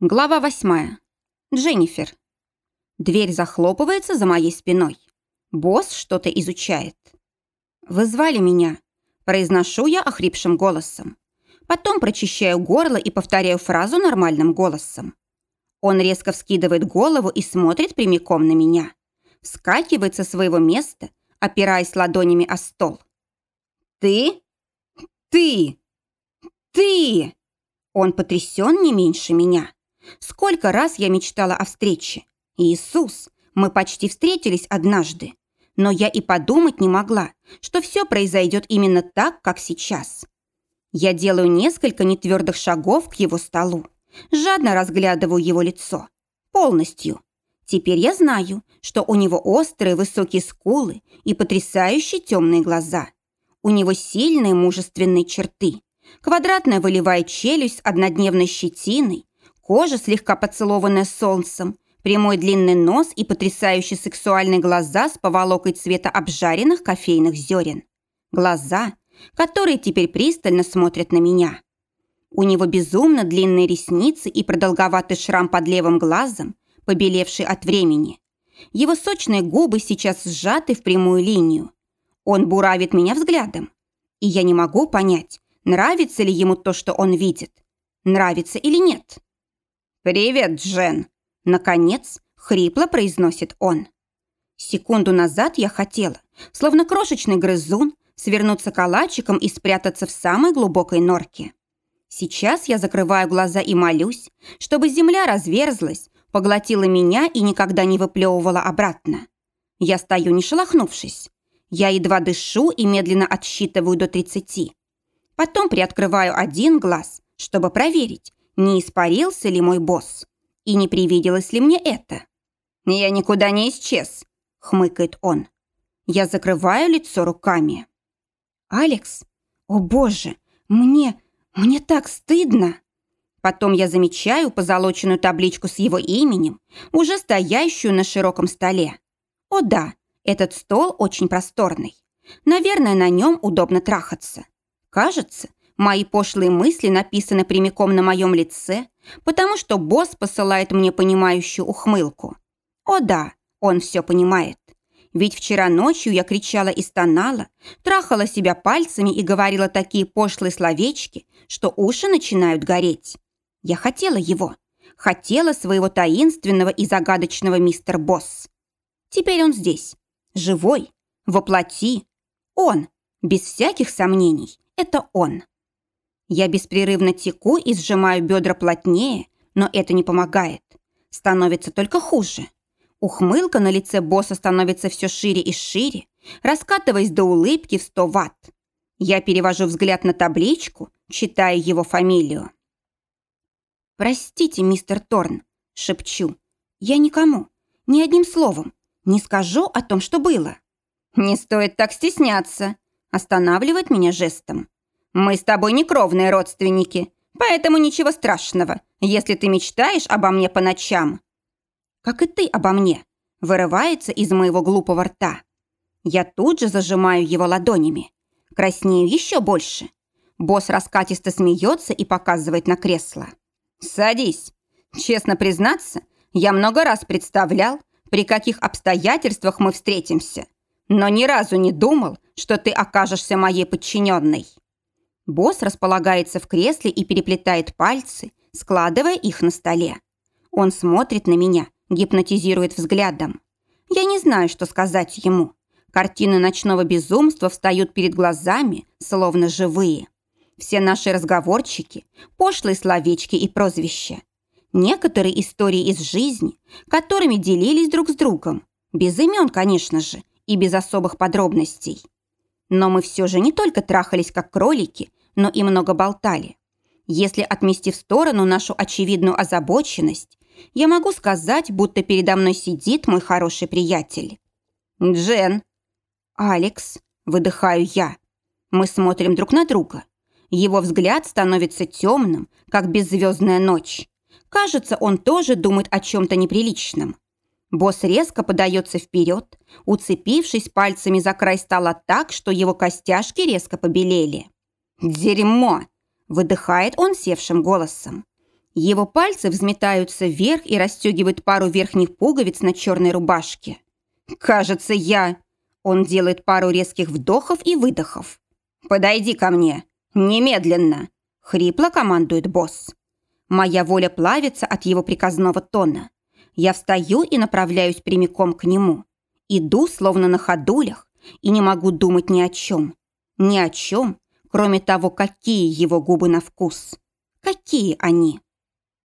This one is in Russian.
Глава восьмая. Дженнифер. Дверь захлопывается за моей спиной. Босс что-то изучает. «Вы звали меня?» Произношу я охрипшим голосом. Потом прочищаю горло и повторяю фразу нормальным голосом. Он резко вскидывает голову и смотрит прямиком на меня. Вскакивает со своего места, опираясь ладонями о стол. «Ты? Ты? Ты?» Он потрясен не меньше меня. Сколько раз я мечтала о встрече. Иисус, мы почти встретились однажды. Но я и подумать не могла, что все произойдет именно так, как сейчас. Я делаю несколько нетвердых шагов к его столу. Жадно разглядываю его лицо. Полностью. Теперь я знаю, что у него острые высокие скулы и потрясающие темные глаза. У него сильные мужественные черты. Квадратная волевая челюсть с однодневной щетиной, Кожа, слегка поцелованная солнцем, прямой длинный нос и потрясающие сексуальные глаза с поволокой цвета обжаренных кофейных зерен. Глаза, которые теперь пристально смотрят на меня. У него безумно длинные ресницы и продолговатый шрам под левым глазом, побелевший от времени. Его сочные губы сейчас сжаты в прямую линию. Он буравит меня взглядом. И я не могу понять, нравится ли ему то, что он видит. Нравится или нет. «Привет, Джен!» Наконец, хрипло произносит он. Секунду назад я хотела, словно крошечный грызун, свернуться калачиком и спрятаться в самой глубокой норке. Сейчас я закрываю глаза и молюсь, чтобы земля разверзлась, поглотила меня и никогда не выплевывала обратно. Я стою, не шелохнувшись. Я едва дышу и медленно отсчитываю до тридцати. Потом приоткрываю один глаз, чтобы проверить, не испарился ли мой босс и не привиделось ли мне это. «Я никуда не исчез», — хмыкает он. Я закрываю лицо руками. «Алекс? О боже, мне... мне так стыдно!» Потом я замечаю позолоченную табличку с его именем, уже стоящую на широком столе. О да, этот стол очень просторный. Наверное, на нем удобно трахаться. Кажется, Мои пошлые мысли написаны прямиком на моем лице, потому что босс посылает мне понимающую ухмылку. О да, он все понимает. Ведь вчера ночью я кричала и стонала, трахала себя пальцами и говорила такие пошлые словечки, что уши начинают гореть. Я хотела его. Хотела своего таинственного и загадочного мистер Босс. Теперь он здесь. Живой. Воплоти. Он. Без всяких сомнений. Это он. Я беспрерывно теку и сжимаю бедра плотнее, но это не помогает. Становится только хуже. Ухмылка на лице босса становится все шире и шире, раскатываясь до улыбки в 100 ватт. Я перевожу взгляд на табличку, читая его фамилию. «Простите, мистер Торн», — шепчу. «Я никому, ни одним словом, не скажу о том, что было». «Не стоит так стесняться», — останавливает меня жестом. Мы с тобой не кровные родственники, поэтому ничего страшного, если ты мечтаешь обо мне по ночам. Как и ты обо мне, вырывается из моего глупого рта. Я тут же зажимаю его ладонями. Краснею еще больше. Босс раскатисто смеется и показывает на кресло. «Садись. Честно признаться, я много раз представлял, при каких обстоятельствах мы встретимся, но ни разу не думал, что ты окажешься моей подчиненной». Босс располагается в кресле и переплетает пальцы, складывая их на столе. Он смотрит на меня, гипнотизирует взглядом. Я не знаю, что сказать ему. Картины ночного безумства встают перед глазами, словно живые. Все наши разговорчики, пошлые словечки и прозвища. Некоторые истории из жизни, которыми делились друг с другом. Без имен, конечно же, и без особых подробностей. Но мы все же не только трахались как кролики, но и много болтали. Если отмести в сторону нашу очевидную озабоченность, я могу сказать, будто передо мной сидит мой хороший приятель. «Джен!» «Алекс!» – выдыхаю я. Мы смотрим друг на друга. Его взгляд становится темным, как беззвездная ночь. Кажется, он тоже думает о чем-то неприличном. Босс резко подается вперед, уцепившись пальцами за край стола так, что его костяшки резко побелели. «Дерьмо!» – выдыхает он севшим голосом. Его пальцы взметаются вверх и расстегивают пару верхних пуговиц на черной рубашке. «Кажется, я...» Он делает пару резких вдохов и выдохов. «Подойди ко мне! Немедленно!» Хрипло командует босс. Моя воля плавится от его приказного тона. Я встаю и направляюсь прямиком к нему. Иду, словно на ходулях, и не могу думать ни о чем. Ни о чем, кроме того, какие его губы на вкус. Какие они.